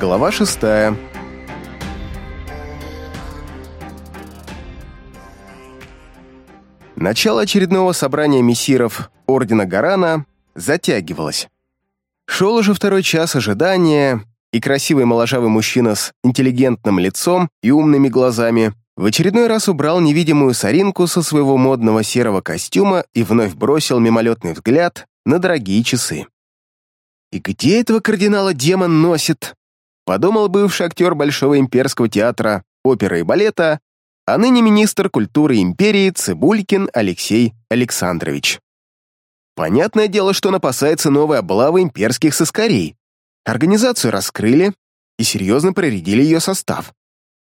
Глава шестая. Начало очередного собрания мессиров Ордена Гарана затягивалось. Шел уже второй час ожидания, и красивый моложавый мужчина с интеллигентным лицом и умными глазами в очередной раз убрал невидимую соринку со своего модного серого костюма и вновь бросил мимолетный взгляд на дорогие часы. «И где этого кардинала демон носит?» Подумал бывший актер Большого имперского театра, оперы и балета, а ныне министр культуры империи Цибулькин Алексей Александрович. Понятное дело, что он опасается новой облавы имперских сыскарей. Организацию раскрыли и серьезно проредили ее состав.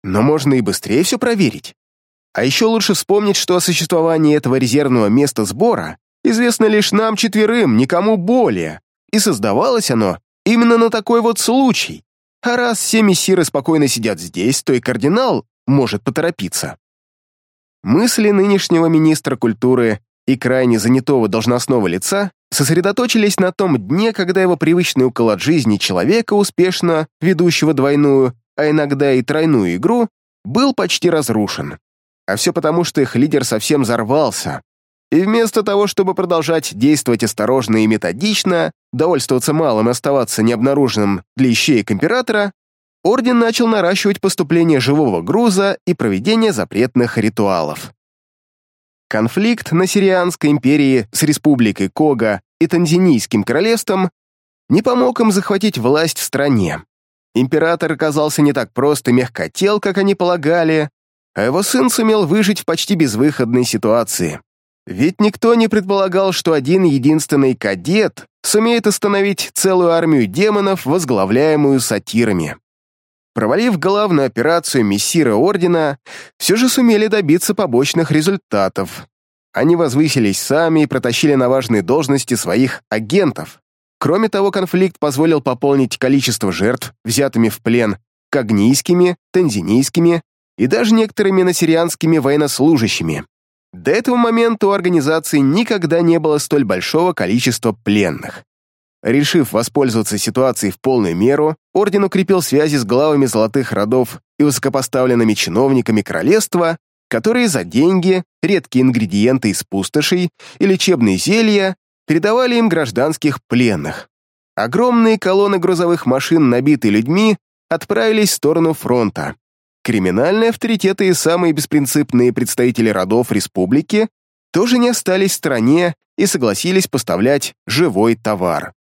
Но можно и быстрее все проверить. А еще лучше вспомнить, что о существовании этого резервного места сбора известно лишь нам четверым, никому более, и создавалось оно именно на такой вот случай. А раз все мессиры спокойно сидят здесь, то и кардинал может поторопиться. Мысли нынешнего министра культуры и крайне занятого должностного лица сосредоточились на том дне, когда его привычный уклад жизни человека, успешно ведущего двойную, а иногда и тройную игру, был почти разрушен. А все потому, что их лидер совсем взорвался, и вместо того, чтобы продолжать действовать осторожно и методично, довольствоваться малым и оставаться необнаруженным для ищеек императора, орден начал наращивать поступление живого груза и проведение запретных ритуалов. Конфликт на Сирианской империи с республикой Кога и Танзинийским королевством не помог им захватить власть в стране. Император оказался не так прост и мягкотел, как они полагали, а его сын сумел выжить в почти безвыходной ситуации. Ведь никто не предполагал, что один единственный кадет сумеет остановить целую армию демонов, возглавляемую сатирами. Провалив главную операцию мессира Ордена, все же сумели добиться побочных результатов. Они возвысились сами и протащили на важные должности своих агентов. Кроме того, конфликт позволил пополнить количество жертв, взятыми в плен, когнийскими, танзинийскими и даже некоторыми насирианскими военнослужащими. До этого момента у организации никогда не было столь большого количества пленных. Решив воспользоваться ситуацией в полную меру, орден укрепил связи с главами золотых родов и высокопоставленными чиновниками королевства, которые за деньги, редкие ингредиенты из пустошей и лечебные зелья передавали им гражданских пленных. Огромные колонны грузовых машин, набитые людьми, отправились в сторону фронта, Криминальные авторитеты и самые беспринципные представители родов республики тоже не остались в стороне и согласились поставлять живой товар.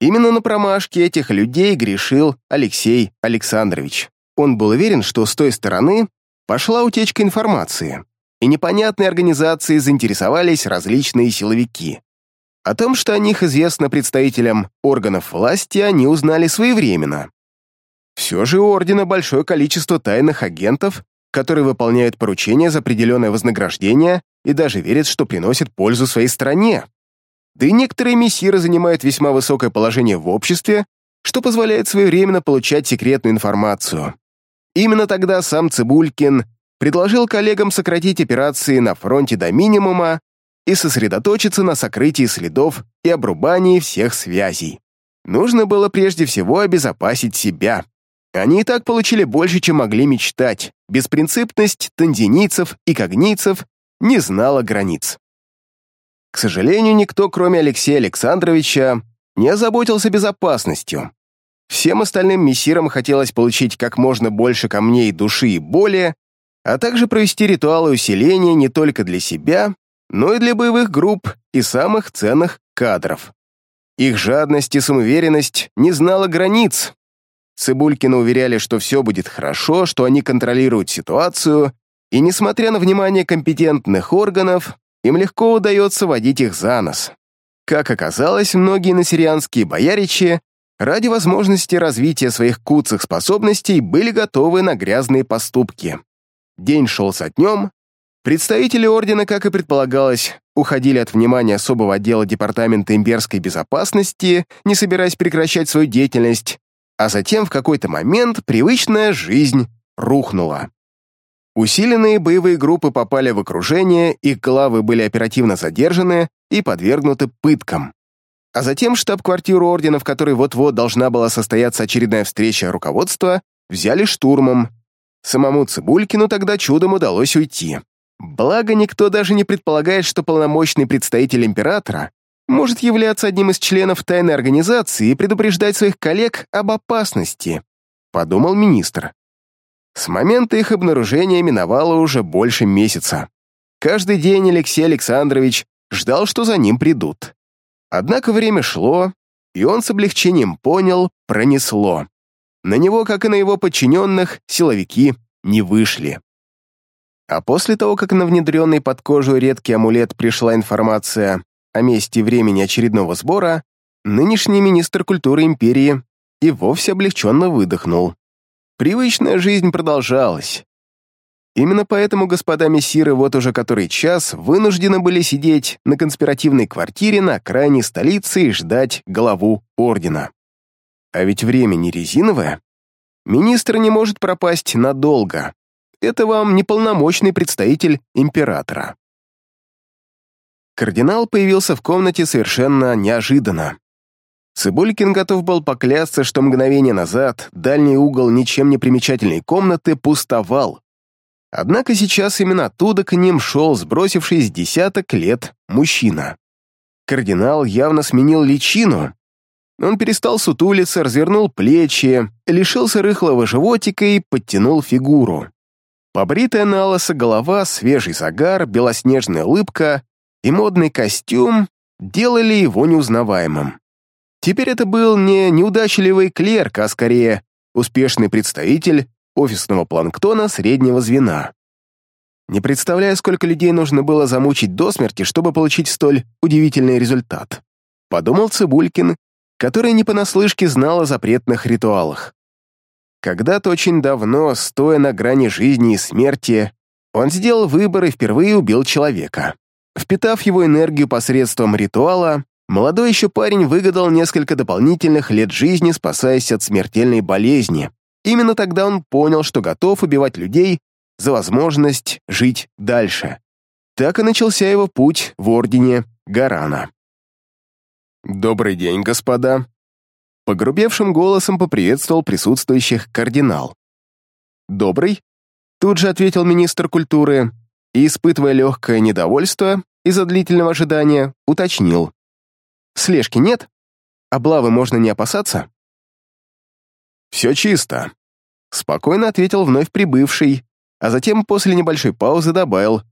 Именно на промашке этих людей грешил Алексей Александрович. Он был уверен, что с той стороны пошла утечка информации, и непонятные организации заинтересовались различные силовики. О том, что о них известно представителям органов власти, они узнали своевременно. Все же у Ордена большое количество тайных агентов, которые выполняют поручения за определенное вознаграждение и даже верят, что приносят пользу своей стране. Да и некоторые мессиры занимают весьма высокое положение в обществе, что позволяет своевременно получать секретную информацию. Именно тогда сам Цибулькин предложил коллегам сократить операции на фронте до минимума и сосредоточиться на сокрытии следов и обрубании всех связей. Нужно было прежде всего обезопасить себя. Они и так получили больше, чем могли мечтать. Беспринципность тандинийцев и когнийцев не знала границ. К сожалению, никто, кроме Алексея Александровича, не озаботился безопасностью. Всем остальным мессирам хотелось получить как можно больше камней души и боли, а также провести ритуалы усиления не только для себя, но и для боевых групп и самых ценных кадров. Их жадность и самоуверенность не знала границ, Цибулькина уверяли, что все будет хорошо, что они контролируют ситуацию, и, несмотря на внимание компетентных органов, им легко удается водить их за нос. Как оказалось, многие насирианские бояричи ради возможности развития своих куцых способностей были готовы на грязные поступки. День шел со днем, представители ордена, как и предполагалось, уходили от внимания особого отдела Департамента имперской безопасности, не собираясь прекращать свою деятельность, а затем в какой-то момент привычная жизнь рухнула. Усиленные боевые группы попали в окружение, их главы были оперативно задержаны и подвергнуты пыткам. а затем штаб-квартиру ордена, в которой вот-вот должна была состояться очередная встреча руководства, взяли штурмом. Самому Цибулькину тогда чудом удалось уйти. Благо, никто даже не предполагает, что полномочный представитель императора может являться одним из членов тайной организации и предупреждать своих коллег об опасности, подумал министр. С момента их обнаружения миновало уже больше месяца. Каждый день Алексей Александрович ждал, что за ним придут. Однако время шло, и он с облегчением понял, пронесло. На него, как и на его подчиненных, силовики не вышли. А после того, как на внедренный под кожу редкий амулет пришла информация о месте и времени очередного сбора, нынешний министр культуры империи и вовсе облегченно выдохнул. Привычная жизнь продолжалась. Именно поэтому господа мессиры вот уже который час вынуждены были сидеть на конспиративной квартире на окраине столицы и ждать главу ордена. А ведь время не резиновое. Министр не может пропасть надолго. Это вам неполномочный представитель императора. Кардинал появился в комнате совершенно неожиданно. Цибулькин готов был поклясться, что мгновение назад дальний угол ничем не примечательной комнаты пустовал. Однако сейчас именно оттуда к ним шел сбросивший с десяток лет мужчина. Кардинал явно сменил личину. Он перестал сутулиться, развернул плечи, лишился рыхлого животика и подтянул фигуру. Побритая на голова, свежий загар, белоснежная улыбка и модный костюм делали его неузнаваемым. Теперь это был не неудачливый клерк, а скорее успешный представитель офисного планктона среднего звена. Не представляю, сколько людей нужно было замучить до смерти, чтобы получить столь удивительный результат. Подумал Цибулькин, который не понаслышке знал о запретных ритуалах. Когда-то очень давно, стоя на грани жизни и смерти, он сделал выбор и впервые убил человека. Впитав его энергию посредством ритуала, молодой еще парень выгадал несколько дополнительных лет жизни, спасаясь от смертельной болезни. Именно тогда он понял, что готов убивать людей за возможность жить дальше. Так и начался его путь в Ордене Гарана. «Добрый день, господа!» Погрубевшим голосом поприветствовал присутствующих кардинал. «Добрый», — тут же ответил министр культуры и, испытывая легкое недовольство из-за длительного ожидания, уточнил. «Слежки нет? Облавы можно не опасаться?» «Все чисто», — спокойно ответил вновь прибывший, а затем после небольшой паузы добавил.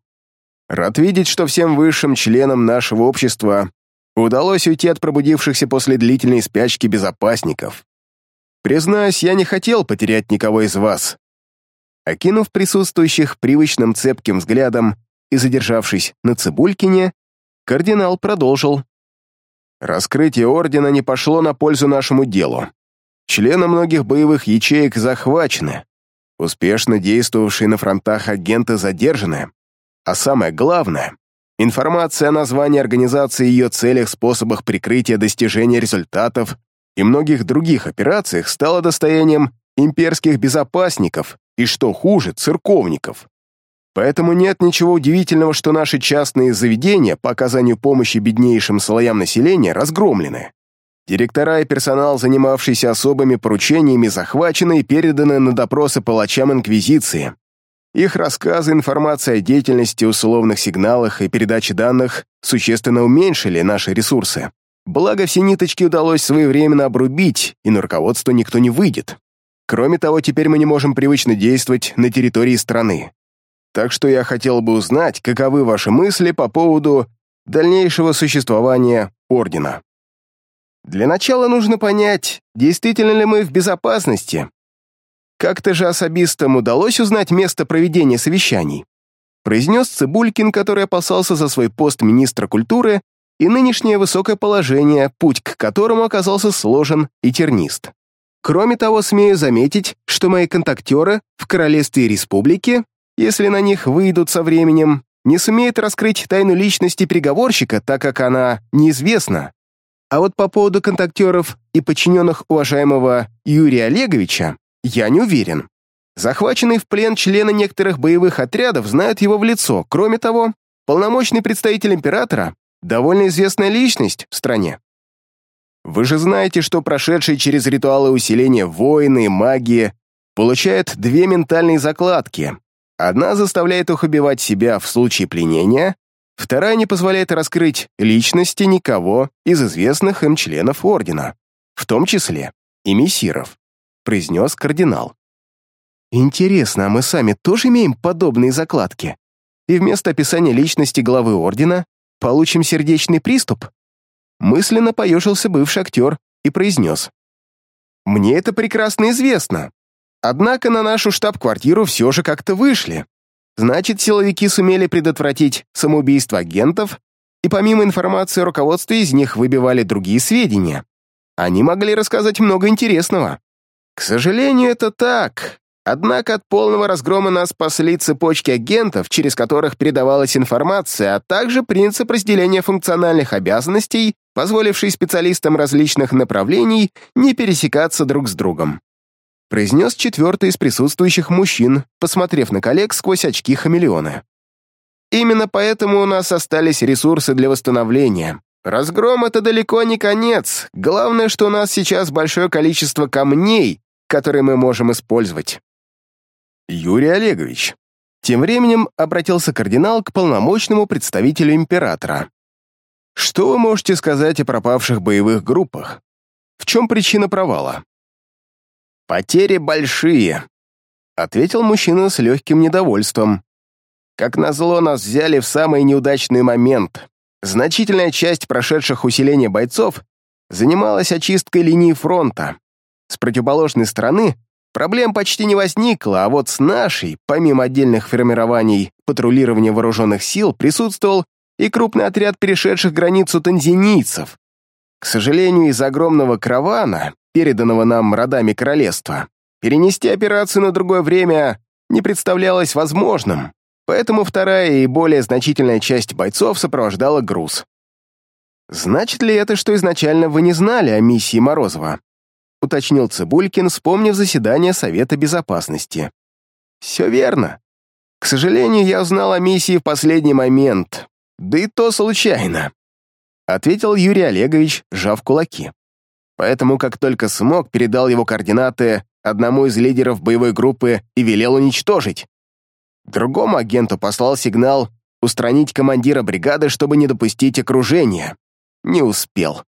«Рад видеть, что всем высшим членам нашего общества удалось уйти от пробудившихся после длительной спячки безопасников. Признаюсь, я не хотел потерять никого из вас. Окинув присутствующих привычным цепким взглядом и задержавшись на Цибулькине, кардинал продолжил. Раскрытие ордена не пошло на пользу нашему делу. Члены многих боевых ячеек захвачены, успешно действовавшие на фронтах агенты задержаны, а самое главное, Информация о названии организации, ее целях, способах прикрытия достижения результатов и многих других операциях стала достоянием имперских безопасников и, что хуже, церковников. Поэтому нет ничего удивительного, что наши частные заведения по оказанию помощи беднейшим слоям населения разгромлены. Директора и персонал, занимавшийся особыми поручениями, захвачены и переданы на допросы палачам Инквизиции. Их рассказы, информация о деятельности, условных сигналах и передаче данных существенно уменьшили наши ресурсы. Благо, все ниточки удалось своевременно обрубить, и на руководство никто не выйдет. Кроме того, теперь мы не можем привычно действовать на территории страны. Так что я хотел бы узнать, каковы ваши мысли по поводу дальнейшего существования Ордена. Для начала нужно понять, действительно ли мы в безопасности, как-то же особистам удалось узнать место проведения совещаний, произнес Цибулькин, который опасался за свой пост министра культуры и нынешнее высокое положение, путь к которому оказался сложен и тернист. Кроме того, смею заметить, что мои контактеры в Королевстве и Республике, если на них выйдут со временем, не сумеют раскрыть тайну личности переговорщика, так как она неизвестна. А вот по поводу контактеров и подчиненных уважаемого Юрия Олеговича, я не уверен. Захваченные в плен члены некоторых боевых отрядов знают его в лицо. Кроме того, полномочный представитель императора — довольно известная личность в стране. Вы же знаете, что прошедшие через ритуалы усиления воины и маги получают две ментальные закладки. Одна заставляет их убивать себя в случае пленения, вторая не позволяет раскрыть личности никого из известных им членов Ордена, в том числе и мессиров, произнес кардинал. Интересно, а мы сами тоже имеем подобные закладки? И вместо описания личности главы Ордена получим сердечный приступ? Мысленно поежился бывший актер и произнес. «Мне это прекрасно известно. Однако на нашу штаб-квартиру все же как-то вышли. Значит, силовики сумели предотвратить самоубийство агентов, и помимо информации о руководстве из них выбивали другие сведения. Они могли рассказать много интересного. К сожалению, это так. Однако от полного разгрома нас спасли цепочки агентов, через которых передавалась информация, а также принцип разделения функциональных обязанностей, позволивший специалистам различных направлений не пересекаться друг с другом. Произнес четвертый из присутствующих мужчин, посмотрев на коллег сквозь очки хамелеона. Именно поэтому у нас остались ресурсы для восстановления. Разгром — это далеко не конец. Главное, что у нас сейчас большое количество камней, которые мы можем использовать. Юрий Олегович. Тем временем обратился кардинал к полномочному представителю императора. Что вы можете сказать о пропавших боевых группах? В чем причина провала? Потери большие, ответил мужчина с легким недовольством. Как назло, нас взяли в самый неудачный момент. Значительная часть прошедших усиления бойцов занималась очисткой линии фронта. С противоположной стороны Проблем почти не возникло, а вот с нашей, помимо отдельных формирований патрулирования вооруженных сил, присутствовал и крупный отряд перешедших границу танзинийцев. К сожалению, из огромного каравана, переданного нам родами королевства, перенести операцию на другое время не представлялось возможным, поэтому вторая и более значительная часть бойцов сопровождала груз. Значит ли это, что изначально вы не знали о миссии Морозова? — уточнил Цибулькин, вспомнив заседание Совета Безопасности. «Все верно. К сожалению, я узнал о миссии в последний момент, да и то случайно», — ответил Юрий Олегович, сжав кулаки. Поэтому, как только смог, передал его координаты одному из лидеров боевой группы и велел уничтожить. Другому агенту послал сигнал устранить командира бригады, чтобы не допустить окружения. Не успел.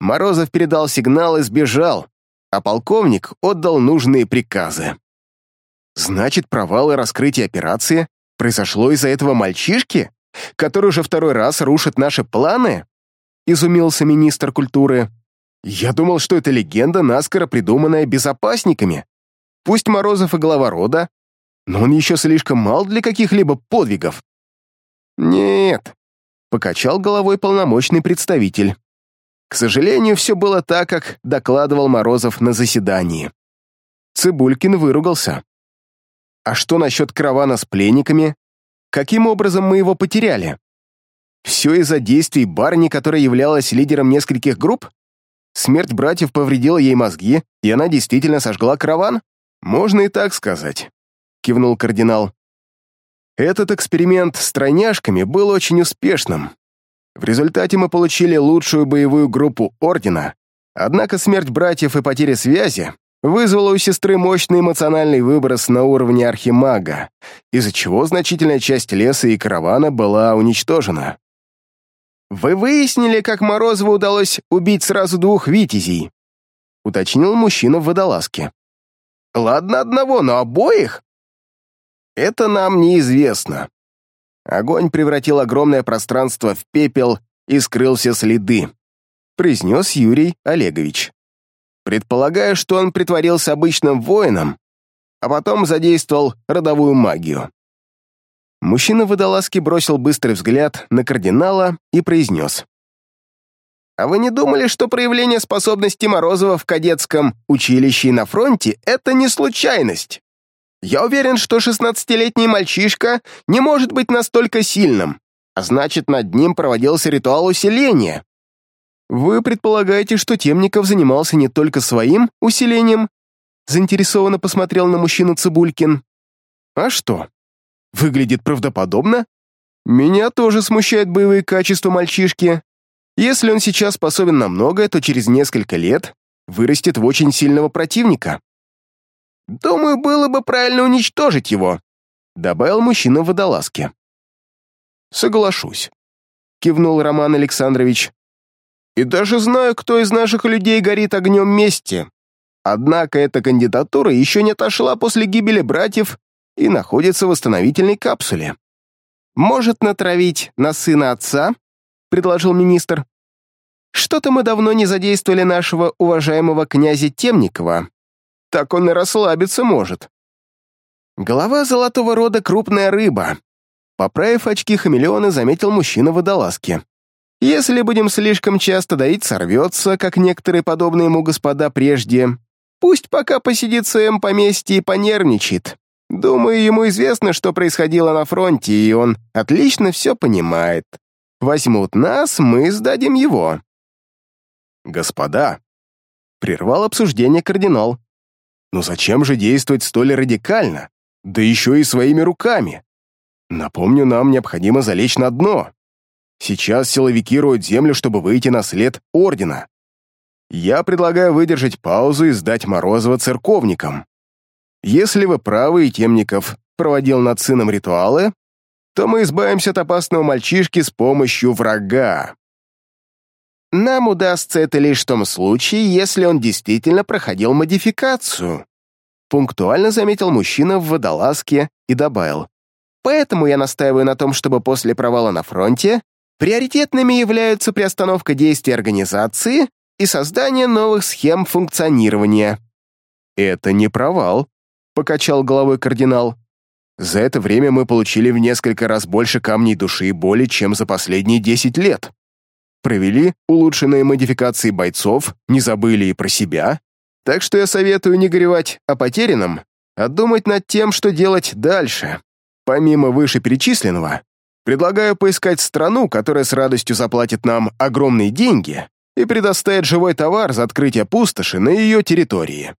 Морозов передал сигнал и сбежал, а полковник отдал нужные приказы. Значит, провал и раскрытие операции произошло из-за этого мальчишки, который уже второй раз рушит наши планы? Изумился министр культуры. Я думал, что это легенда, наскоро придуманная безопасниками. Пусть Морозов и глава рода, но он еще слишком мал для каких-либо подвигов. Нет, покачал головой полномочный представитель. К сожалению, все было так, как докладывал Морозов на заседании. Цибулькин выругался. А что насчет каравана с пленниками? Каким образом мы его потеряли? Все из-за действий барни, которая являлась лидером нескольких групп? Смерть братьев повредила ей мозги, и она действительно сожгла караван? Можно и так сказать, кивнул кардинал. Этот эксперимент с тройняшками был очень успешным. В результате мы получили лучшую боевую группу Ордена, однако смерть братьев и потеря связи вызвала у сестры мощный эмоциональный выброс на уровне архимага, из-за чего значительная часть леса и каравана была уничтожена. «Вы выяснили, как Морозову удалось убить сразу двух витязей?» — уточнил мужчина в водолазке. «Ладно одного, но обоих?» «Это нам неизвестно», Огонь превратил огромное пространство в пепел и скрыл все следы, произнес Юрий Олегович. Предполагаю, что он притворился обычным воином, а потом задействовал родовую магию. Мужчина в водолазке бросил быстрый взгляд на кардинала и произнес. «А вы не думали, что проявление способности Морозова в кадетском училище и на фронте — это не случайность?» Я уверен, что шестнадцатилетний мальчишка не может быть настолько сильным, а значит, над ним проводился ритуал усиления. Вы предполагаете, что Темников занимался не только своим усилением? Заинтересованно посмотрел на мужчину Цибулькин. А что? Выглядит правдоподобно? Меня тоже смущают боевые качества мальчишки. Если он сейчас способен на многое, то через несколько лет вырастет в очень сильного противника. Думаю, было бы правильно уничтожить его, добавил мужчина в водолазке. Соглашусь, кивнул Роман Александрович. И даже знаю, кто из наших людей горит огнем мести. Однако эта кандидатура еще не отошла после гибели братьев и находится в восстановительной капсуле. «Может натравить на сына отца?» — предложил министр. «Что-то мы давно не задействовали нашего уважаемого князя Темникова. Так он и расслабиться может». Голова золотого рода — крупная рыба. Поправив очки хамелеона, заметил мужчина в водолазке. Если будем слишком часто доить, сорвется, как некоторые подобные ему господа прежде. Пусть пока посидит в своем поместье и понервничает. Думаю, ему известно, что происходило на фронте, и он отлично все понимает. Возьмут нас, мы сдадим его. Господа, прервал обсуждение кардинал. Но зачем же действовать столь радикально, да еще и своими руками? Напомню, нам необходимо залечь на дно. Сейчас силовики роют землю, чтобы выйти на след Ордена. Я предлагаю выдержать паузу и сдать Морозова церковникам. Если вы правы, и Темников проводил над сыном ритуалы, то мы избавимся от опасного мальчишки с помощью врага. Нам удастся это лишь в том случае, если он действительно проходил модификацию. Пунктуально заметил мужчина в водолазке и добавил. Поэтому я настаиваю на том, чтобы после провала на фронте приоритетными являются приостановка действий организации и создание новых схем функционирования. Это не провал, покачал головой кардинал. За это время мы получили в несколько раз больше камней души и боли, чем за последние десять лет. Провели улучшенные модификации бойцов, не забыли и про себя. Так что я советую не горевать о потерянном, а думать над тем, что делать дальше. Помимо вышеперечисленного, предлагаю поискать страну, которая с радостью заплатит нам огромные деньги и предоставит живой товар за открытие пустоши на ее территории.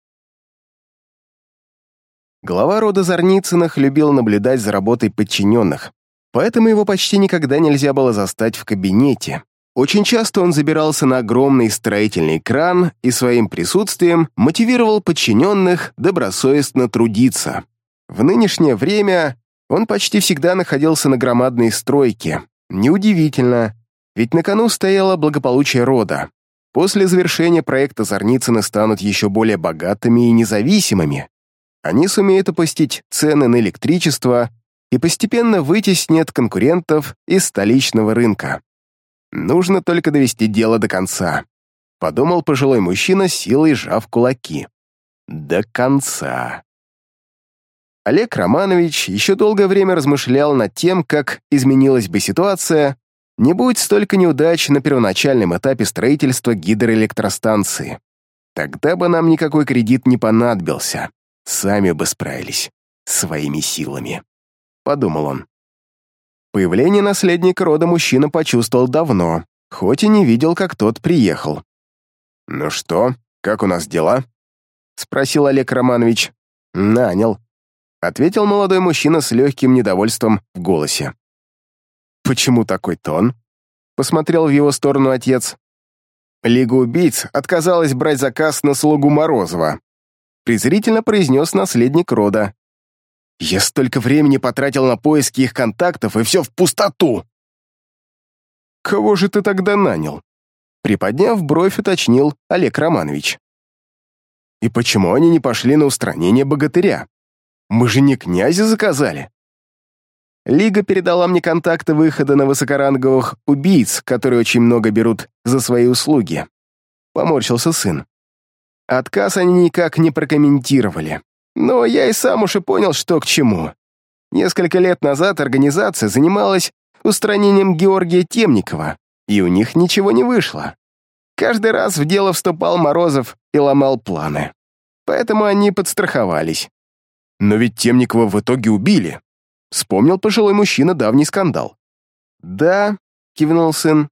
Глава рода Зарницыных любил наблюдать за работой подчиненных, поэтому его почти никогда нельзя было застать в кабинете. Очень часто он забирался на огромный строительный кран и своим присутствием мотивировал подчиненных добросовестно трудиться. В нынешнее время он почти всегда находился на громадной стройке. Неудивительно, ведь на кону стояло благополучие рода. После завершения проекта Зарницыны станут еще более богатыми и независимыми, они сумеют опустить цены на электричество и постепенно вытеснят конкурентов из столичного рынка. Нужно только довести дело до конца, подумал пожилой мужчина, силой сжав кулаки. До конца. Олег Романович еще долгое время размышлял над тем, как изменилась бы ситуация, не будь столько неудач на первоначальном этапе строительства гидроэлектростанции. Тогда бы нам никакой кредит не понадобился. Сами бы справились. Своими силами. Подумал он. Появление наследника рода мужчина почувствовал давно, хоть и не видел, как тот приехал. «Ну что, как у нас дела?» — спросил Олег Романович. «Нанял», — ответил молодой мужчина с легким недовольством в голосе. «Почему такой тон?» — посмотрел в его сторону отец. Лига убийц отказалась брать заказ на слугу Морозова презрительно произнес наследник рода. «Я столько времени потратил на поиски их контактов, и все в пустоту!» «Кого же ты тогда нанял?» Приподняв бровь, уточнил Олег Романович. «И почему они не пошли на устранение богатыря? Мы же не князя заказали!» Лига передала мне контакты выхода на высокоранговых убийц, которые очень много берут за свои услуги. Поморщился сын. Отказ они никак не прокомментировали. Но я и сам уж и понял, что к чему. Несколько лет назад организация занималась устранением Георгия Темникова, и у них ничего не вышло. Каждый раз в дело вступал Морозов и ломал планы. Поэтому они подстраховались. Но ведь Темникова в итоге убили. Вспомнил пожилой мужчина давний скандал. «Да», — кивнул сын,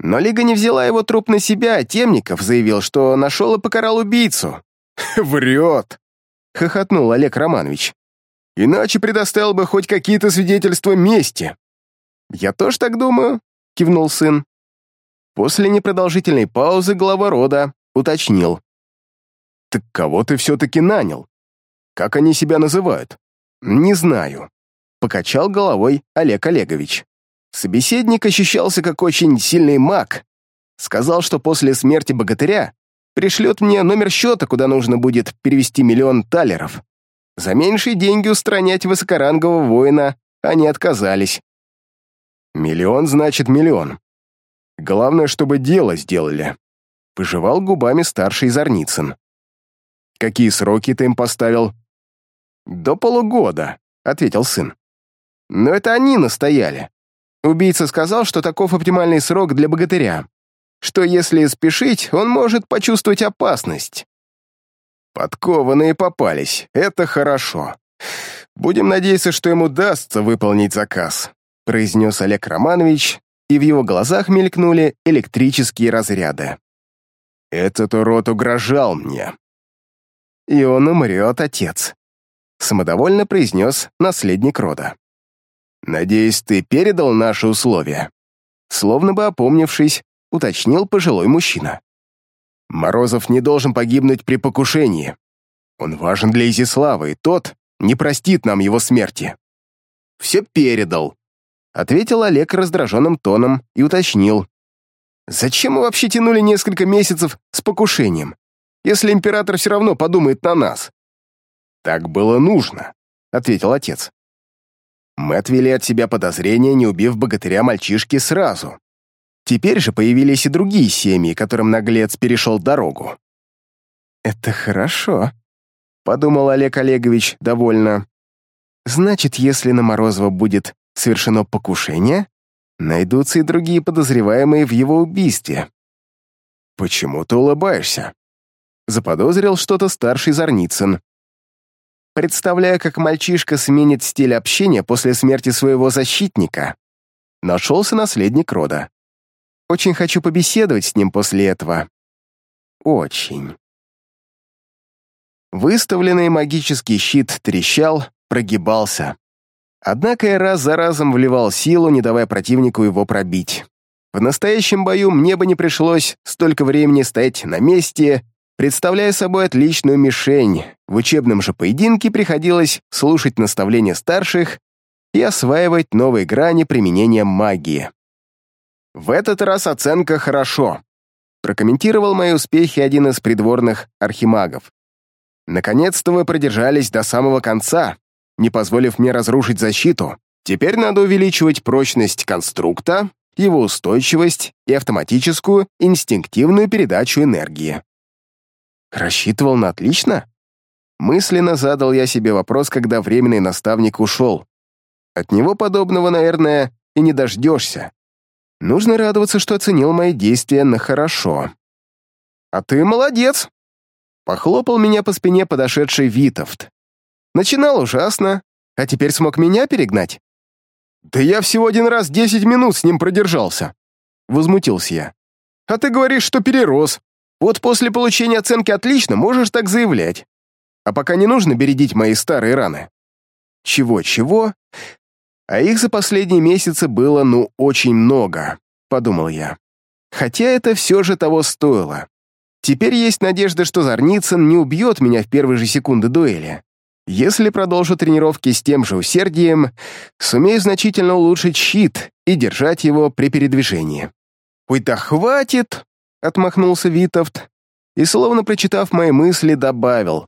но Лига не взяла его труп на себя, а Темников заявил, что нашел и покарал убийцу. «Врет!» — хохотнул Олег Романович. «Иначе предоставил бы хоть какие-то свидетельства мести». «Я тоже так думаю», — кивнул сын. После непродолжительной паузы глава рода уточнил. «Так кого ты все-таки нанял? Как они себя называют?» «Не знаю», — покачал головой Олег Олегович. Собеседник ощущался как очень сильный маг. Сказал, что после смерти богатыря пришлет мне номер счета, куда нужно будет перевести миллион талеров. За меньшие деньги устранять высокорангового воина они отказались. Миллион значит миллион. Главное, чтобы дело сделали. Пожевал губами старший Зарницын. Какие сроки ты им поставил? До полугода, ответил сын. Но это они настояли. Убийца сказал, что таков оптимальный срок для богатыря что если спешить, он может почувствовать опасность. Подкованные попались, это хорошо. Будем надеяться, что ему удастся выполнить заказ, произнес Олег Романович, и в его глазах мелькнули электрические разряды. Этот урод угрожал мне. И он умрет, отец, самодовольно произнес наследник рода. Надеюсь, ты передал наши условия. Словно бы опомнившись, — уточнил пожилой мужчина. «Морозов не должен погибнуть при покушении. Он важен для Изиславы, и тот не простит нам его смерти». «Все передал», — ответил Олег раздраженным тоном и уточнил. «Зачем мы вообще тянули несколько месяцев с покушением, если император все равно подумает на нас?» «Так было нужно», — ответил отец. «Мы отвели от себя подозрения, не убив богатыря мальчишки сразу. Теперь же появились и другие семьи, которым наглец перешел дорогу. «Это хорошо», — подумал Олег Олегович довольно. «Значит, если на Морозова будет совершено покушение, найдутся и другие подозреваемые в его убийстве». «Почему ты улыбаешься?» Заподозрил что-то старший Зарницын. Представляя, как мальчишка сменит стиль общения после смерти своего защитника, нашелся наследник рода. Очень хочу побеседовать с ним после этого. Очень. Выставленный магический щит трещал, прогибался. Однако я раз за разом вливал силу, не давая противнику его пробить. В настоящем бою мне бы не пришлось столько времени стоять на месте, представляя собой отличную мишень. В учебном же поединке приходилось слушать наставления старших и осваивать новые грани применения магии. В этот раз оценка хорошо. Прокомментировал мои успехи один из придворных архимагов. Наконец-то вы продержались до самого конца, не позволив мне разрушить защиту. Теперь надо увеличивать прочность конструкта, его устойчивость и автоматическую инстинктивную передачу энергии. Рассчитывал на отлично? Мысленно задал я себе вопрос, когда временный наставник ушел. От него подобного, наверное, и не дождешься. Нужно радоваться, что оценил мои действия на хорошо. «А ты молодец!» Похлопал меня по спине подошедший Витовт. Начинал ужасно, а теперь смог меня перегнать. «Да я всего один раз десять минут с ним продержался», — возмутился я. «А ты говоришь, что перерос. Вот после получения оценки «отлично» можешь так заявлять. А пока не нужно бередить мои старые раны». Чего-чего, а их за последние месяцы было, ну, очень много, подумал я. Хотя это все же того стоило. Теперь есть надежда, что Зарницын не убьет меня в первые же секунды дуэли. Если продолжу тренировки с тем же усердием, сумею значительно улучшить щит и держать его при передвижении. «Ой, да хватит!» — отмахнулся Витовт и, словно прочитав мои мысли, добавил.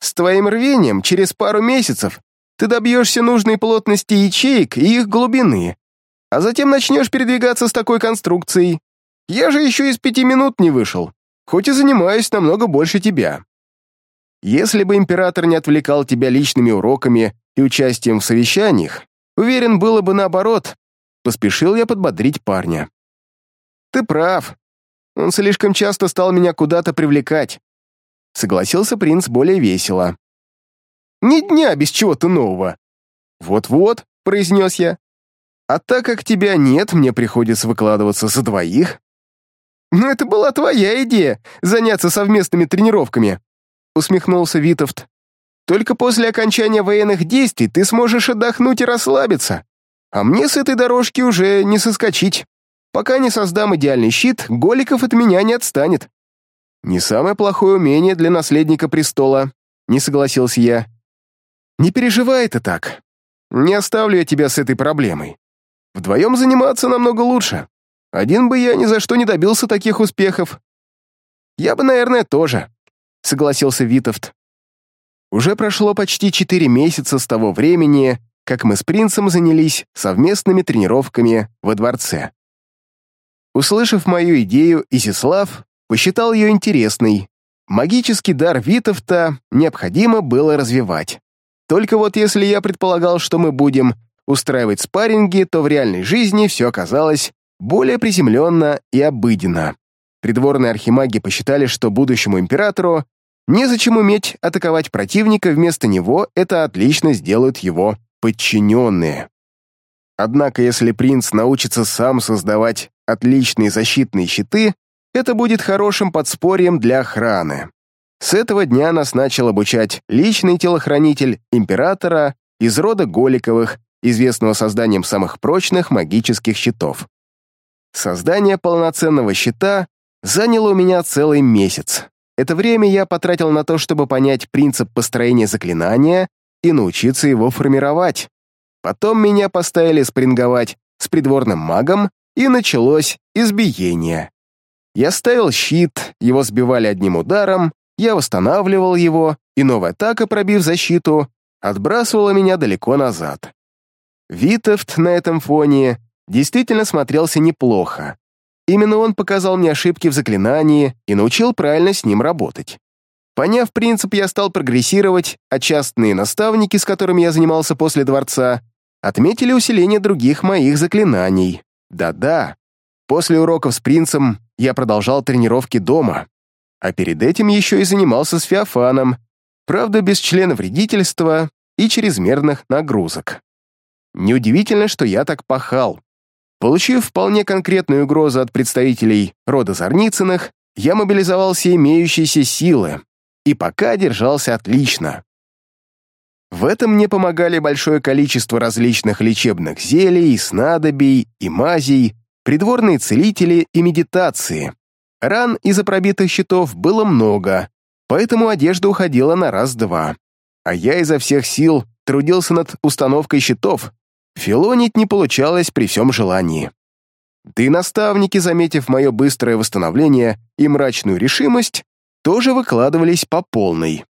«С твоим рвением через пару месяцев ты добьешься нужной плотности ячеек и их глубины, а затем начнешь передвигаться с такой конструкцией. Я же еще из пяти минут не вышел, хоть и занимаюсь намного больше тебя. Если бы император не отвлекал тебя личными уроками и участием в совещаниях, уверен, было бы наоборот. Поспешил я подбодрить парня. Ты прав. Он слишком часто стал меня куда-то привлекать. Согласился принц более весело. Ни дня без чего-то нового. Вот-вот, произнес я. А так как тебя нет, мне приходится выкладываться за двоих. Но это была твоя идея, заняться совместными тренировками, усмехнулся Витовт. Только после окончания военных действий ты сможешь отдохнуть и расслабиться. А мне с этой дорожки уже не соскочить. Пока не создам идеальный щит, Голиков от меня не отстанет. Не самое плохое умение для наследника престола, не согласился я. Не переживай ты так. Не оставлю я тебя с этой проблемой. Вдвоем заниматься намного лучше. Один бы я ни за что не добился таких успехов. Я бы, наверное, тоже, согласился Витовт. Уже прошло почти четыре месяца с того времени, как мы с принцем занялись совместными тренировками во дворце. Услышав мою идею, Изислав посчитал ее интересной. Магический дар Витовта необходимо было развивать. Только вот если я предполагал, что мы будем устраивать спарринги, то в реальной жизни все оказалось более приземленно и обыденно. Придворные архимаги посчитали, что будущему императору незачем уметь атаковать противника, вместо него это отлично сделают его подчиненные. Однако, если принц научится сам создавать отличные защитные щиты, это будет хорошим подспорьем для охраны. С этого дня нас начал обучать личный телохранитель императора из рода Голиковых, известного созданием самых прочных магических щитов. Создание полноценного щита заняло у меня целый месяц. Это время я потратил на то, чтобы понять принцип построения заклинания и научиться его формировать. Потом меня поставили спринговать с придворным магом, и началось избиение. Я ставил щит, его сбивали одним ударом, я восстанавливал его, и новая атака, пробив защиту, отбрасывала меня далеко назад. Витовт на этом фоне действительно смотрелся неплохо. Именно он показал мне ошибки в заклинании и научил правильно с ним работать. Поняв принцип, я стал прогрессировать, а частные наставники, с которыми я занимался после дворца, отметили усиление других моих заклинаний. Да-да, после уроков с принцем я продолжал тренировки дома, а перед этим еще и занимался с Феофаном, правда, без члена вредительства и чрезмерных нагрузок. Неудивительно, что я так пахал. Получив вполне конкретную угрозу от представителей рода Зарницыных, я мобилизовал все имеющиеся силы и пока держался отлично. В этом мне помогали большое количество различных лечебных зелий, снадобий и мазей, придворные целители и медитации. Ран из-за пробитых щитов было много, поэтому одежда уходила на раз-два. А я изо всех сил трудился над установкой щитов, Филонить не получалось при всем желании. Да и наставники, заметив мое быстрое восстановление и мрачную решимость, тоже выкладывались по полной.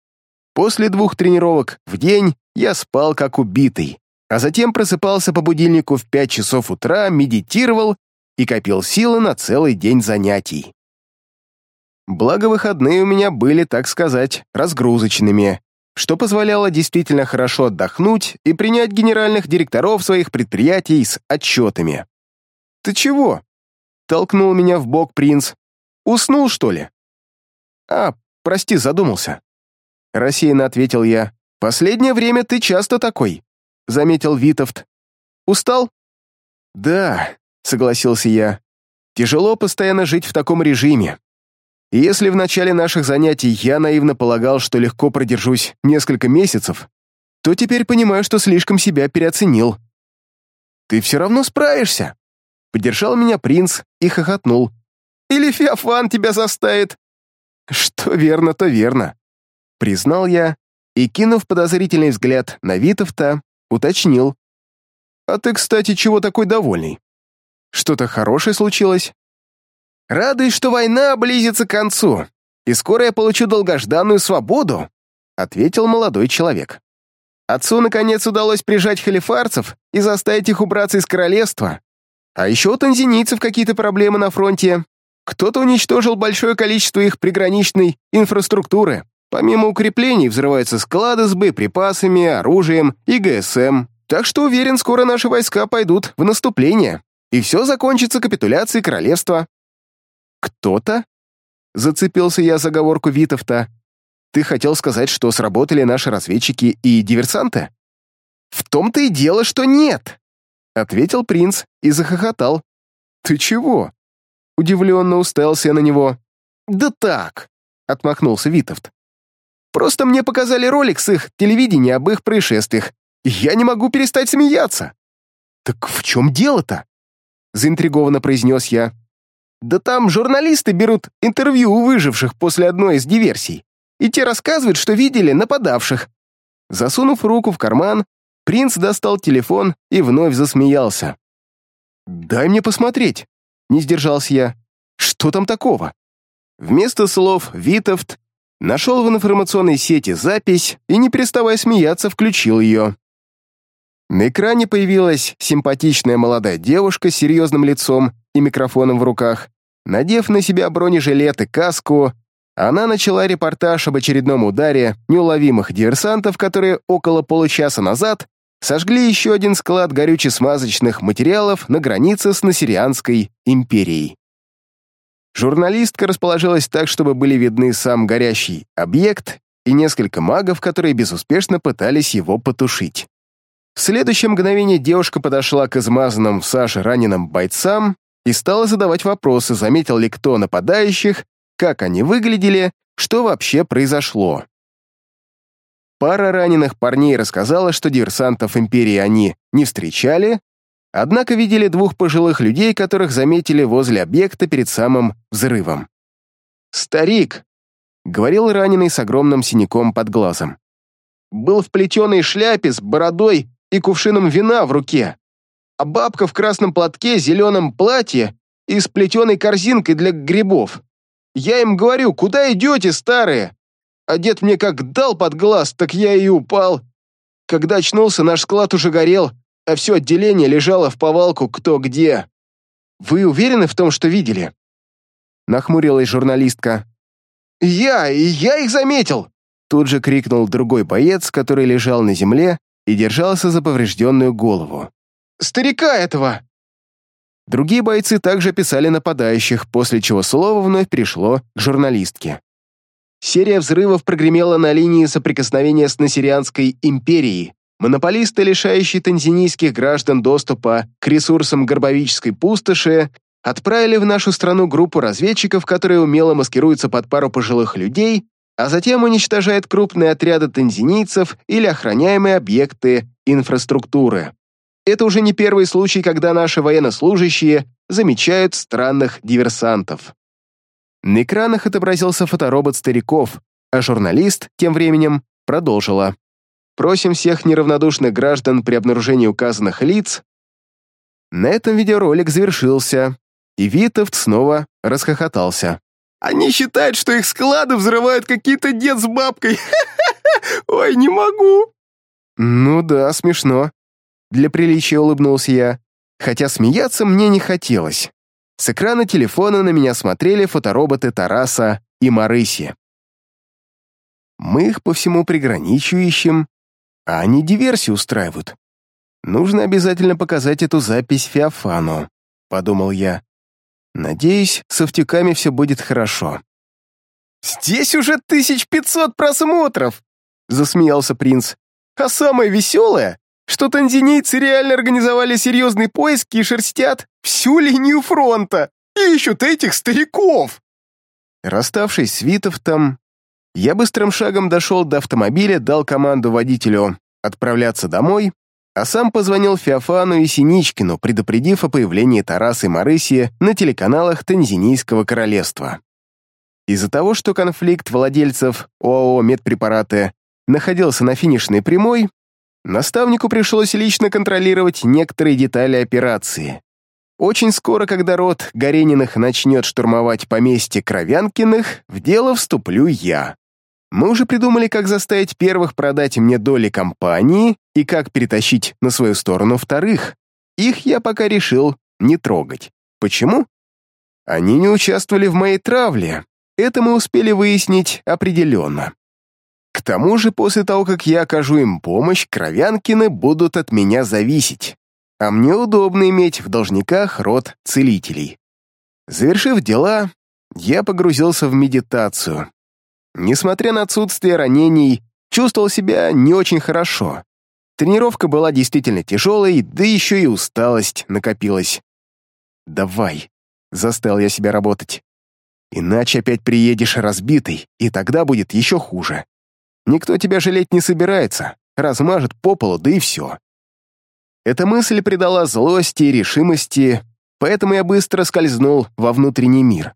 После двух тренировок в день я спал как убитый, а затем просыпался по будильнику в 5 часов утра, медитировал и копил силы на целый день занятий. Благо, выходные у меня были, так сказать, разгрузочными, что позволяло действительно хорошо отдохнуть и принять генеральных директоров своих предприятий с отчетами. «Ты чего?» — толкнул меня в бок принц. «Уснул, что ли?» «А, прости, задумался». Рассеянно ответил я. «Последнее время ты часто такой», — заметил Витовт. «Устал?» «Да», — согласился я. «Тяжело постоянно жить в таком режиме. И если в начале наших занятий я наивно полагал, что легко продержусь несколько месяцев, то теперь понимаю, что слишком себя переоценил. «Ты все равно справишься!» Поддержал меня принц и хохотнул. «Или Феофан тебя заставит!» «Что верно, то верно», — признал я и, кинув подозрительный взгляд на Витовта, уточнил. «А ты, кстати, чего такой довольный? Что-то хорошее случилось?» Радуюсь, что война близится к концу, и скоро я получу долгожданную свободу», — ответил молодой человек. Отцу, наконец, удалось прижать халифарцев и заставить их убраться из королевства. А еще у танзинийцев какие-то проблемы на фронте. Кто-то уничтожил большое количество их приграничной инфраструктуры. Помимо укреплений взрываются склады с боеприпасами, оружием и ГСМ. Так что уверен, скоро наши войска пойдут в наступление. И все закончится капитуляцией королевства. «Кто-то?» — зацепился я за оговорку Витовта. «Ты хотел сказать, что сработали наши разведчики и диверсанты?» «В том-то и дело, что нет!» — ответил принц и захохотал. «Ты чего?» — удивленно уставился я на него. «Да так!» — отмахнулся Витовт. «Просто мне показали ролик с их телевидения об их происшествиях, и я не могу перестать смеяться!» «Так в чем дело-то?» заинтригованно произнес я. «Да там журналисты берут интервью у выживших после одной из диверсий, и те рассказывают, что видели нападавших». Засунув руку в карман, принц достал телефон и вновь засмеялся. «Дай мне посмотреть», — не сдержался я. «Что там такого?» Вместо слов Витовт нашел в информационной сети запись и, не переставая смеяться, включил ее. На экране появилась симпатичная молодая девушка с серьезным лицом и микрофоном в руках. Надев на себя бронежилет и каску, она начала репортаж об очередном ударе неуловимых диверсантов, которые около получаса назад сожгли еще один склад горюче-смазочных материалов на границе с Насирианской империей. Журналистка расположилась так, чтобы были видны сам горящий объект и несколько магов, которые безуспешно пытались его потушить. В следующее мгновение девушка подошла к измазанным в саже раненым бойцам и стала задавать вопросы, заметил ли кто нападающих, как они выглядели, что вообще произошло. Пара раненых парней рассказала, что диверсантов Империи они не встречали, однако видели двух пожилых людей, которых заметили возле объекта перед самым взрывом. «Старик», — говорил раненый с огромным синяком под глазом, «был в плетеной шляпе с бородой и кувшином вина в руке, а бабка в красном платке, зеленом платье и с плетеной корзинкой для грибов. Я им говорю, куда идете, старые? А дед мне как дал под глаз, так я и упал. Когда очнулся, наш склад уже горел, а все отделение лежало в повалку кто где. Вы уверены в том, что видели?» Нахмурилась журналистка. «Я, я их заметил!» Тут же крикнул другой боец, который лежал на земле и держался за поврежденную голову. «Старика этого!» Другие бойцы также писали нападающих, после чего слово вновь перешло к журналистке. Серия взрывов прогремела на линии соприкосновения с Насирианской империей. Монополисты, лишающие танзинийских граждан доступа к ресурсам Горбовической пустоши, отправили в нашу страну группу разведчиков, которые умело маскируются под пару пожилых людей, а затем уничтожают крупные отряды танзинийцев или охраняемые объекты инфраструктуры. Это уже не первый случай, когда наши военнослужащие замечают странных диверсантов. На экранах отобразился фоторобот стариков, а журналист, тем временем, продолжила. «Просим всех неравнодушных граждан при обнаружении указанных лиц». На этом видеоролик завершился, и Витовт снова расхохотался. «Они считают, что их склады взрывают какие-то дед с бабкой. Ой, не могу!» «Ну да, смешно», для приличия улыбнулся я, хотя смеяться мне не хотелось. С экрана телефона на меня смотрели фотороботы Тараса и Марыси. Мы их по всему приграничью ищем, а они диверсии устраивают. Нужно обязательно показать эту запись Феофану, подумал я. Надеюсь, с автюками все будет хорошо. «Здесь уже тысяч пятьсот просмотров!» — засмеялся принц. «А самое веселое, что танзинийцы реально организовали серьезные поиски и шерстят всю линию фронта и ищут этих стариков. Расставшись с Витовтом, я быстрым шагом дошел до автомобиля, дал команду водителю отправляться домой, а сам позвонил Феофану и Синичкину, предупредив о появлении Тараса и Марыси на телеканалах Танзинийского королевства. Из-за того, что конфликт владельцев ОАО «Медпрепараты» находился на финишной прямой, Наставнику пришлось лично контролировать некоторые детали операции. Очень скоро, когда род Горениных начнет штурмовать поместье Кровянкиных, в дело вступлю я. Мы уже придумали, как заставить первых продать мне доли компании и как перетащить на свою сторону вторых. Их я пока решил не трогать. Почему? Они не участвовали в моей травле. Это мы успели выяснить определенно. К тому же, после того, как я окажу им помощь, Кровянкины будут от меня зависеть, а мне удобно иметь в должниках род целителей. Завершив дела, я погрузился в медитацию. Несмотря на отсутствие ранений, чувствовал себя не очень хорошо. Тренировка была действительно тяжелой, да еще и усталость накопилась. «Давай», — заставил я себя работать. «Иначе опять приедешь разбитый, и тогда будет еще хуже». Никто тебя жалеть не собирается, размажет по полу, да и все. Эта мысль придала злости и решимости, поэтому я быстро скользнул во внутренний мир.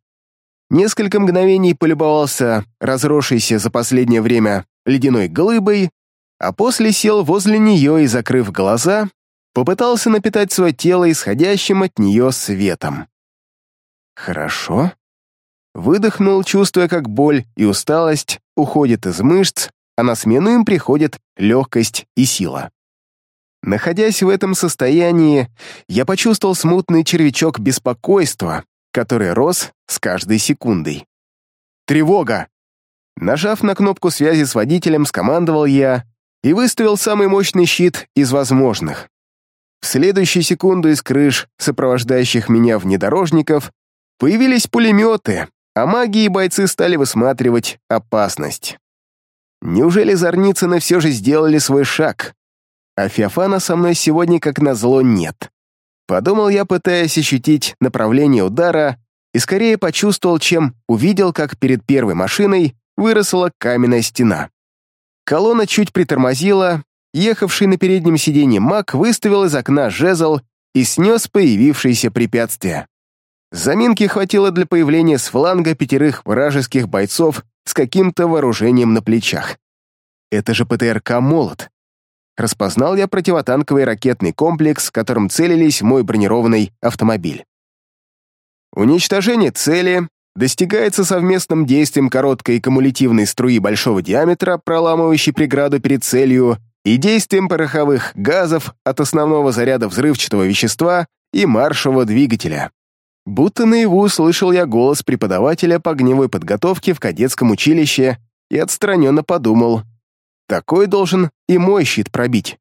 Несколько мгновений полюбовался разросшейся за последнее время ледяной глыбой, а после сел возле нее и, закрыв глаза, попытался напитать свое тело исходящим от нее светом. Хорошо. Выдохнул, чувствуя, как боль и усталость уходят из мышц, а на смену им приходит легкость и сила. Находясь в этом состоянии, я почувствовал смутный червячок беспокойства, который рос с каждой секундой. «Тревога!» Нажав на кнопку связи с водителем, скомандовал я и выставил самый мощный щит из возможных. В следующую секунду из крыш, сопровождающих меня внедорожников, появились пулеметы, а маги и бойцы стали высматривать опасность. Неужели Зарницыны все же сделали свой шаг? А Феофана со мной сегодня, как назло, нет. Подумал я, пытаясь ощутить направление удара, и скорее почувствовал, чем увидел, как перед первой машиной выросла каменная стена. Колонна чуть притормозила, ехавший на переднем сиденье маг выставил из окна жезл и снес появившееся препятствие. Заминки хватило для появления с фланга пятерых вражеских бойцов с каким-то вооружением на плечах. Это же ПТРК «Молот». Распознал я противотанковый ракетный комплекс, которым целились мой бронированный автомобиль. Уничтожение цели достигается совместным действием короткой кумулятивной струи большого диаметра, проламывающей преграду перед целью, и действием пороховых газов от основного заряда взрывчатого вещества и маршевого двигателя. Будто наяву слышал я голос преподавателя по огневой подготовке в кадетском училище и отстраненно подумал, такой должен и мой щит пробить.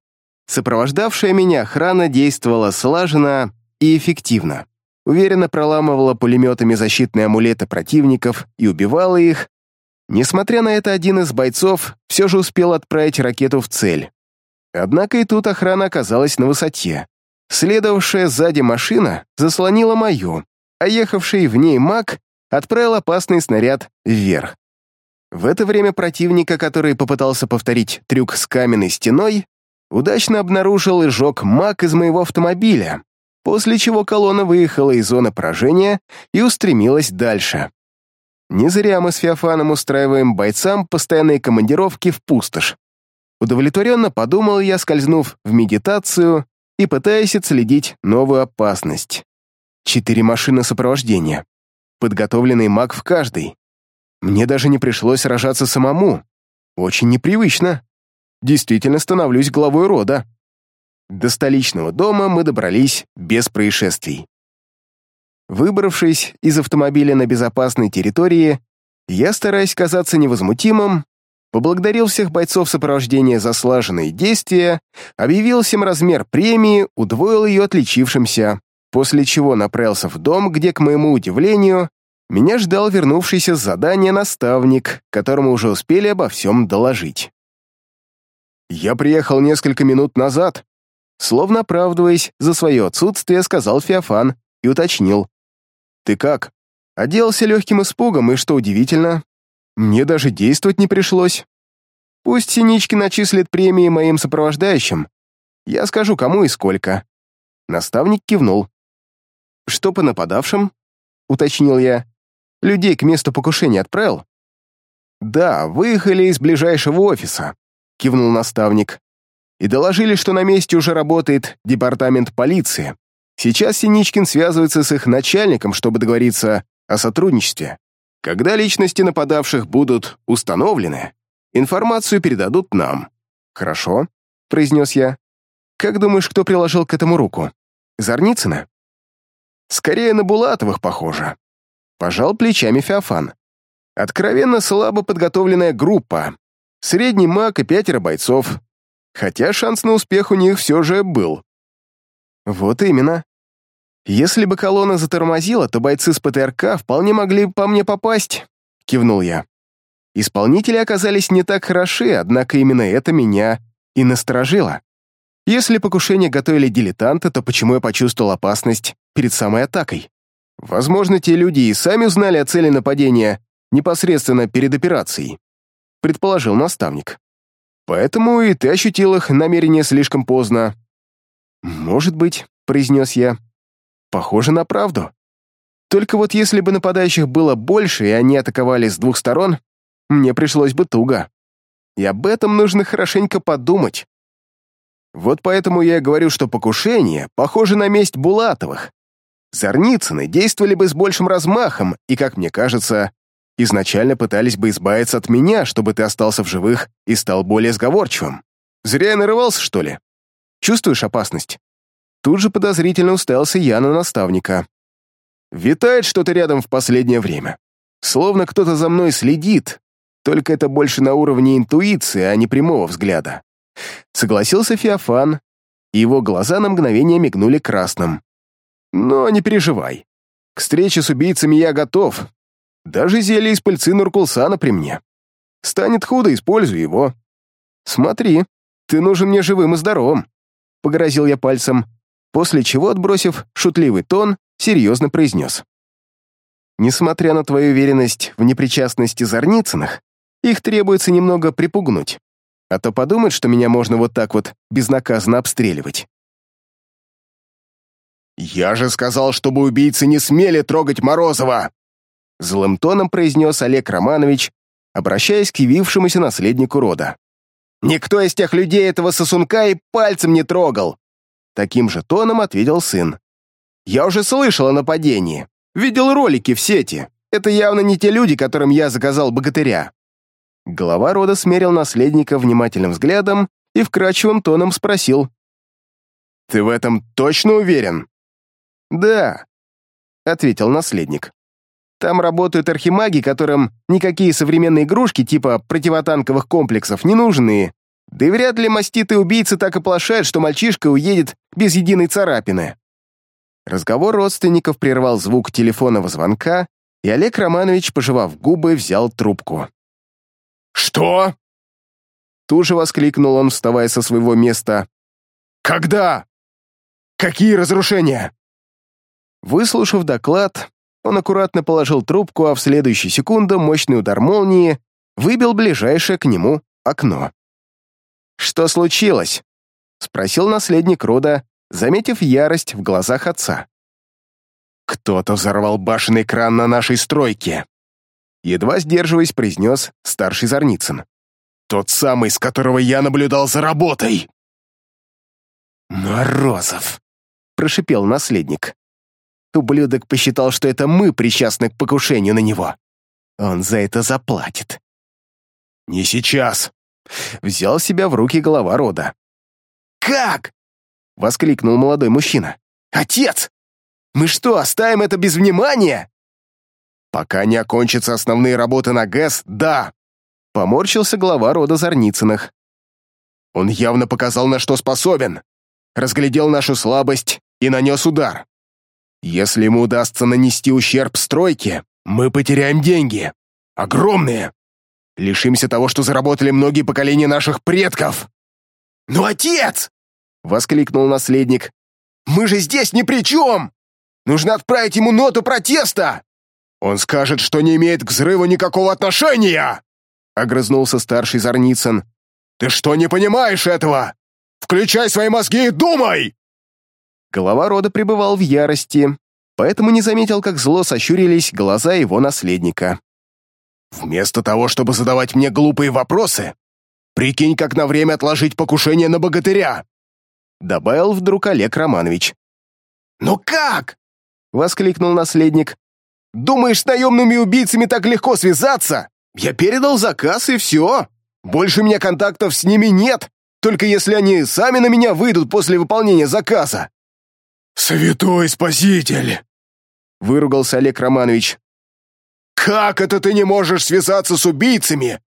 Сопровождавшая меня охрана действовала слаженно и эффективно. Уверенно проламывала пулеметами защитные амулеты противников и убивала их. Несмотря на это, один из бойцов все же успел отправить ракету в цель. Однако и тут охрана оказалась на высоте. Следовавшая сзади машина заслонила мою, а ехавший в ней маг отправил опасный снаряд вверх. В это время противника, который попытался повторить трюк с каменной стеной, удачно обнаружил и сжег маг из моего автомобиля, после чего колонна выехала из зоны поражения и устремилась дальше. Не зря мы с Феофаном устраиваем бойцам постоянные командировки в пустошь. Удовлетворенно подумал я, скользнув в медитацию и пытаясь отследить новую опасность. Четыре машины сопровождения. Подготовленный маг в каждой. Мне даже не пришлось сражаться самому. Очень непривычно. Действительно становлюсь главой рода. До столичного дома мы добрались без происшествий. Выбравшись из автомобиля на безопасной территории, я, стараясь казаться невозмутимым, поблагодарил всех бойцов сопровождения за слаженные действия, объявил всем размер премии, удвоил ее отличившимся, после чего направился в дом, где, к моему удивлению, меня ждал вернувшийся с задания наставник, которому уже успели обо всем доложить. «Я приехал несколько минут назад», словно оправдываясь за свое отсутствие, сказал Феофан и уточнил. «Ты как?» Оделся легким испугом, и, что удивительно, мне даже действовать не пришлось. Пусть Синички начислит премии моим сопровождающим. Я скажу, кому и сколько». Наставник кивнул. «Что по нападавшим?» — уточнил я. «Людей к месту покушения отправил?» «Да, выехали из ближайшего офиса», — кивнул наставник. «И доложили, что на месте уже работает департамент полиции. Сейчас Синичкин связывается с их начальником, чтобы договориться о сотрудничестве. Когда личности нападавших будут установлены, информацию передадут нам». «Хорошо», — произнес я. «Как думаешь, кто приложил к этому руку? Зарницына?» Скорее на Булатовых похоже. Пожал плечами Феофан. Откровенно слабо подготовленная группа. Средний маг и пятеро бойцов. Хотя шанс на успех у них все же был. Вот именно. Если бы колонна затормозила, то бойцы с ПТРК вполне могли по мне попасть, кивнул я. Исполнители оказались не так хороши, однако именно это меня и насторожило. Если покушение готовили дилетанты, то почему я почувствовал опасность перед самой атакой? Возможно, те люди и сами узнали о цели нападения непосредственно перед операцией, предположил наставник. Поэтому и ты ощутил их намерение слишком поздно. Может быть, произнес я. Похоже на правду. Только вот если бы нападающих было больше, и они атаковали с двух сторон, мне пришлось бы туго. И об этом нужно хорошенько подумать. Вот поэтому я говорю, что покушение похоже на месть Булатовых. Зарницыны действовали бы с большим размахом и, как мне кажется, изначально пытались бы избавиться от меня, чтобы ты остался в живых и стал более сговорчивым. Зря я нарывался, что ли? Чувствуешь опасность?» Тут же подозрительно уставился я на наставника. «Витает что-то рядом в последнее время. Словно кто-то за мной следит, только это больше на уровне интуиции, а не прямого взгляда». Согласился Феофан, и его глаза на мгновение мигнули красным. «Но не переживай. К встрече с убийцами я готов. Даже зелье из пыльцы Нуркулсана при мне. Станет худо, используй его. Смотри, ты нужен мне живым и здоровым погрозил я пальцем, после чего, отбросив шутливый тон, серьезно произнес. «Несмотря на твою уверенность в непричастности Зарницыных, их требуется немного припугнуть, а то подумают, что меня можно вот так вот безнаказанно обстреливать». «Я же сказал, чтобы убийцы не смели трогать Морозова!» Злым тоном произнес Олег Романович, обращаясь к явившемуся наследнику рода. Никто из тех людей этого сосунка и пальцем не трогал!» Таким же тоном ответил сын. «Я уже слышал о нападении. Видел ролики в сети. Это явно не те люди, которым я заказал богатыря». Глава рода смерил наследника внимательным взглядом и вкрадчивым тоном спросил. «Ты в этом точно уверен?» «Да», — ответил наследник. Там работают архимаги, которым никакие современные игрушки типа противотанковых комплексов не нужны. Да и вряд ли маститые убийцы так оплошают, что мальчишка уедет без единой царапины. Разговор родственников прервал звук телефонного звонка, и Олег Романович, пожевав губы, взял трубку. «Что?» Тут же воскликнул он, вставая со своего места. «Когда? Какие разрушения?» Выслушав доклад, он аккуратно положил трубку, а в следующую секунду мощный удар молнии выбил ближайшее к нему окно. «Что случилось?» — спросил наследник рода, заметив ярость в глазах отца. «Кто-то взорвал башенный кран на нашей стройке», едва сдерживаясь, произнес старший Зарницын. «Тот самый, с которого я наблюдал за работой!» «Морозов!» — прошипел наследник. Ублюдок посчитал, что это мы причастны к покушению на него. Он за это заплатит. «Не сейчас!» Взял себя в руки голова рода. «Как?» — воскликнул молодой мужчина. «Отец! Мы что, оставим это без внимания?» «Пока не окончатся основные работы на ГЭС, да!» Поморщился глава рода Зарницыных. «Он явно показал, на что способен. Разглядел нашу слабость и нанес удар. Если ему удастся нанести ущерб стройке, мы потеряем деньги. Огромные. Лишимся того, что заработали многие поколения наших предков. «Но отец!» — воскликнул наследник. «Мы же здесь ни при чем! Нужно отправить ему ноту протеста!» «Он скажет, что не имеет к взрыву никакого отношения!» — огрызнулся старший Зарницын. «Ты что, не понимаешь этого? Включай свои мозги и думай!» Голова рода пребывал в ярости, поэтому не заметил, как зло сощурились глаза его наследника. «Вместо того, чтобы задавать мне глупые вопросы, прикинь, как на время отложить покушение на богатыря!» Добавил вдруг Олег Романович. «Ну как?» — воскликнул наследник. «Думаешь, с наемными убийцами так легко связаться? Я передал заказ, и все. Больше у меня контактов с ними нет, только если они сами на меня выйдут после выполнения заказа. «Святой Спаситель!» — выругался Олег Романович. «Как это ты не можешь связаться с убийцами?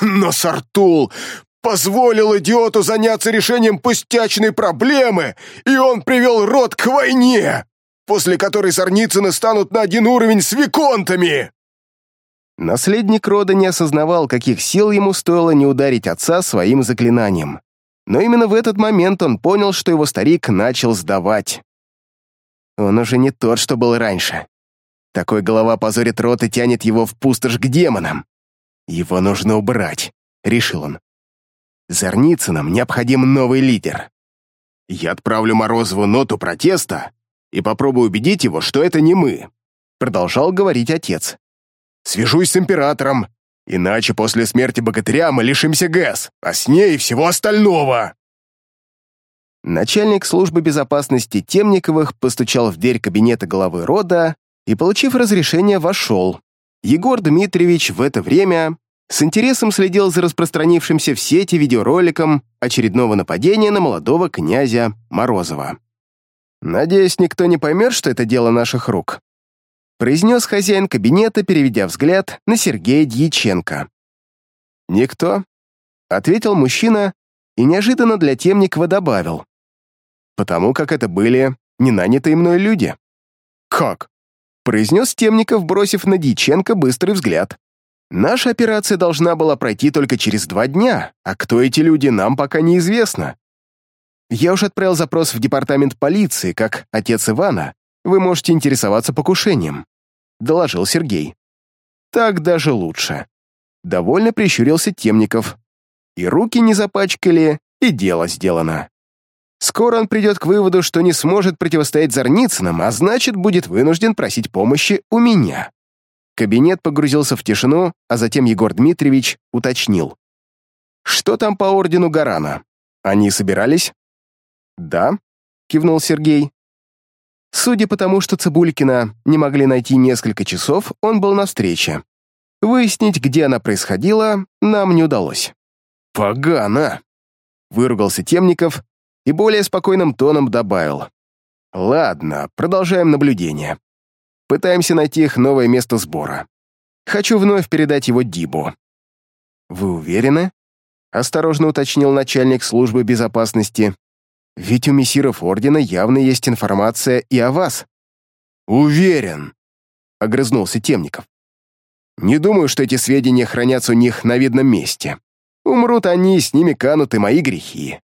Но Сартул позволил идиоту заняться решением пустячной проблемы, и он привел род к войне, после которой Сорницыны станут на один уровень с виконтами!» Наследник рода не осознавал, каких сил ему стоило не ударить отца своим заклинанием. Но именно в этот момент он понял, что его старик начал сдавать. Он уже не тот, что был раньше. Такой голова позорит рот и тянет его в пустошь к демонам. Его нужно убрать, решил он. Зарницыным необходим новый лидер. Я отправлю Морозову ноту протеста и попробую убедить его, что это не мы», продолжал говорить отец. «Свяжусь с императором, иначе после смерти богатыря мы лишимся ГЭС, а с ней и всего остального». Начальник службы безопасности Темниковых постучал в дверь кабинета главы рода и, получив разрешение, вошел. Егор Дмитриевич в это время с интересом следил за распространившимся в сети видеороликом очередного нападения на молодого князя Морозова. «Надеюсь, никто не поймет, что это дело наших рук», произнес хозяин кабинета, переведя взгляд на Сергея Дьяченко. «Никто», — ответил мужчина и неожиданно для Темникова добавил потому как это были не нанятые мной люди. «Как?» — произнес Темников, бросив на Дьяченко быстрый взгляд. «Наша операция должна была пройти только через два дня, а кто эти люди, нам пока неизвестно. Я уже отправил запрос в департамент полиции, как отец Ивана. Вы можете интересоваться покушением», — доложил Сергей. «Так даже лучше». Довольно прищурился Темников. И руки не запачкали, и дело сделано. Скоро он придет к выводу, что не сможет противостоять Зарницыным, а значит, будет вынужден просить помощи у меня. Кабинет погрузился в тишину, а затем Егор Дмитриевич уточнил. «Что там по ордену Гарана? Они собирались?» «Да», — кивнул Сергей. Судя по тому, что Цибулькина не могли найти несколько часов, он был на встрече. Выяснить, где она происходила, нам не удалось. «Погано!» — выругался Темников, и более спокойным тоном добавил. «Ладно, продолжаем наблюдение. Пытаемся найти их новое место сбора. Хочу вновь передать его Дибу». «Вы уверены?» — осторожно уточнил начальник службы безопасности. «Ведь у мессиров Ордена явно есть информация и о вас». «Уверен», — огрызнулся Темников. «Не думаю, что эти сведения хранятся у них на видном месте. Умрут они, с ними канут и мои грехи.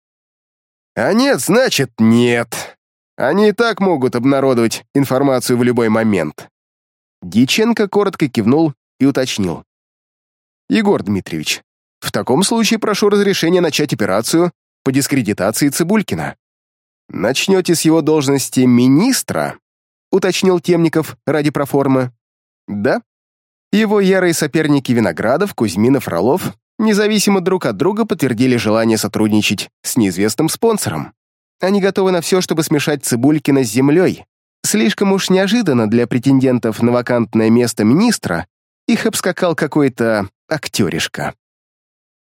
А нет, значит, нет. Они и так могут обнародовать информацию в любой момент. Диченко коротко кивнул и уточнил. Егор Дмитриевич, в таком случае прошу разрешения начать операцию по дискредитации Цибулькина. Начнете с его должности министра, уточнил Темников ради проформы. Да. Его ярые соперники Виноградов, Кузьминов, Фролов независимо друг от друга подтвердили желание сотрудничать с неизвестным спонсором. Они готовы на все, чтобы смешать Цибулькина с землей. Слишком уж неожиданно для претендентов на вакантное место министра их обскакал какой-то актеришка.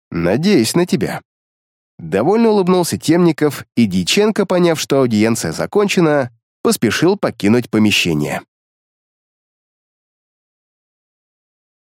«Надеюсь на тебя». Довольно улыбнулся Темников, и Дьяченко, поняв, что аудиенция закончена, поспешил покинуть помещение.